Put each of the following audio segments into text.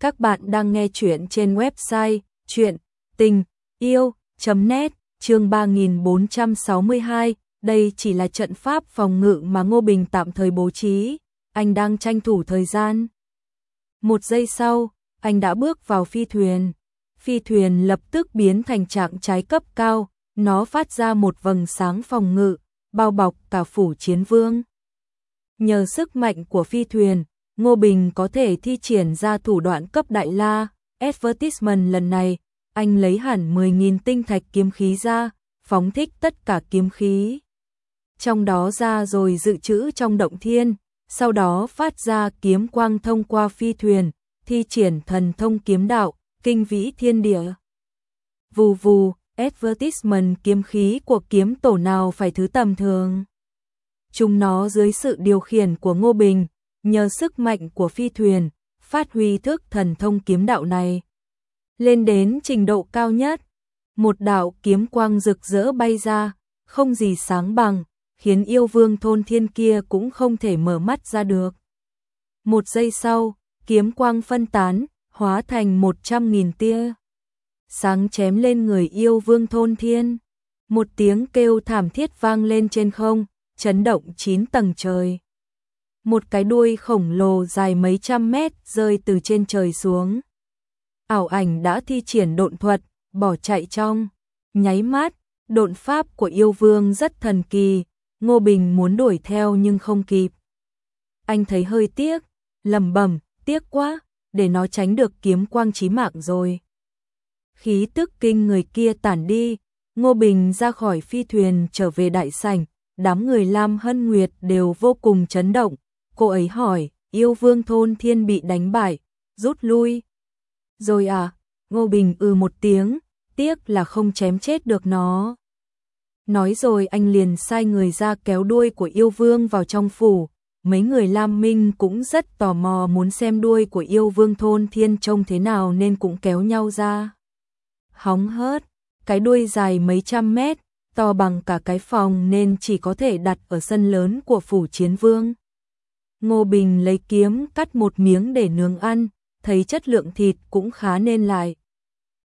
Các bạn đang nghe chuyện trên website chuyện tình yêu.net chương 3462. Đây chỉ là trận pháp phòng ngự mà Ngô Bình tạm thời bố trí. Anh đang tranh thủ thời gian. Một giây sau, anh đã bước vào phi thuyền. Phi thuyền lập tức biến thành trạng trái cấp cao, nó phát ra một vầng sáng phòng ngự, bao bọc cả phủ chiến vương. Nhờ sức mạnh của phi thuyền, Ngô Bình có thể thi triển ra thủ đoạn cấp đại la, advertisement lần này, anh lấy hẳn 10.000 tinh thạch kiếm khí ra, phóng thích tất cả kiếm khí. Trong đó ra rồi dự trữ trong động thiên, sau đó phát ra kiếm quang thông qua phi thuyền, thi triển thần thông kiếm đạo, kinh vĩ thiên địa. Vù vù, advertisement kiếm khí của kiếm tổ nào phải thứ tầm thường. Chúng nó dưới sự điều khiển của Ngô Bình, nhờ sức mạnh của phi thuyền, phát huy thức thần thông kiếm đạo này. Lên đến trình độ cao nhất, một đạo kiếm quang rực rỡ bay ra, không gì sáng bằng, khiến yêu vương thôn thiên kia cũng không thể mở mắt ra được. Một giây sau, kiếm quang phân tán, hóa thành một trăm nghìn tia. Sáng chém lên người yêu vương thôn thiên. Một tiếng kêu thảm thiết vang lên trên không, chấn động chín tầng trời một cái đuôi khổng lồ dài mấy trăm mét rơi từ trên trời xuống. Ảo ảnh đã thi triển độn thuật, bỏ chạy trong, nháy mắt, độn pháp của yêu vương rất thần kỳ, Ngô Bình muốn đuổi theo nhưng không kịp. Anh thấy hơi tiếc, lầm bầm, tiếc quá, để nó tránh được kiếm quang chí mạng rồi. Khí tức kinh người kia tản đi, Ngô Bình ra khỏi phi thuyền trở về đại sảnh, đám người Lam Hân Nguyệt đều vô cùng chấn động, Cô ấy hỏi, yêu vương thôn thiên bị đánh bại, rút lui. Rồi à, Ngô Bình ừ một tiếng, tiếc là không chém chết được nó. Nói rồi anh liền sai người ra kéo đuôi của yêu vương vào trong phủ, mấy người Lam Minh cũng rất tò mò muốn xem đuôi của yêu vương thôn thiên trông thế nào nên cũng kéo nhau ra. Hóng hớt, cái đuôi dài mấy trăm mét, to bằng cả cái phòng nên chỉ có thể đặt ở sân lớn của phủ chiến vương. Ngô Bình lấy kiếm cắt một miếng để nướng ăn, thấy chất lượng thịt cũng khá nên lại.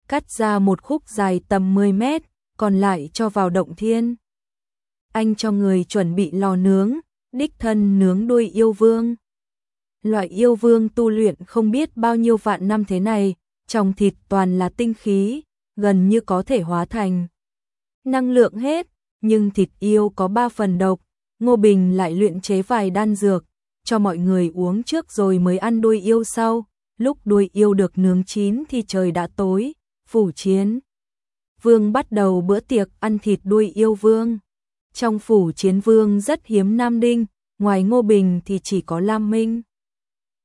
Cắt ra một khúc dài tầm 10 mét, còn lại cho vào động thiên. Anh cho người chuẩn bị lò nướng, đích thân nướng đuôi yêu vương. Loại yêu vương tu luyện không biết bao nhiêu vạn năm thế này, trong thịt toàn là tinh khí, gần như có thể hóa thành năng lượng hết, nhưng thịt yêu có ba phần độc, Ngô Bình lại luyện chế vài đan dược, cho mọi người uống trước rồi mới ăn đuôi yêu sau, lúc đuôi yêu được nướng chín thì trời đã tối, phủ chiến. Vương bắt đầu bữa tiệc ăn thịt đuôi yêu vương. Trong phủ chiến vương rất hiếm nam đinh, ngoài Ngô Bình thì chỉ có Lam Minh.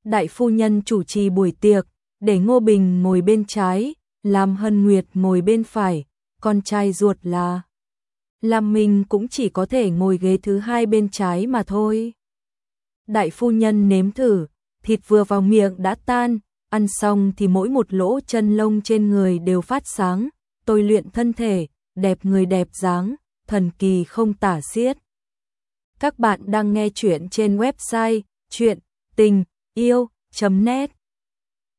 Đại phu nhân chủ trì buổi tiệc, để Ngô Bình ngồi bên trái, Lam Hân Nguyệt ngồi bên phải, con trai ruột là Lam Minh cũng chỉ có thể ngồi ghế thứ hai bên trái mà thôi. Đại phu nhân nếm thử, thịt vừa vào miệng đã tan, ăn xong thì mỗi một lỗ chân lông trên người đều phát sáng, tôi luyện thân thể, đẹp người đẹp dáng, thần kỳ không tả xiết. Các bạn đang nghe chuyện trên website chuyện tình yêu.net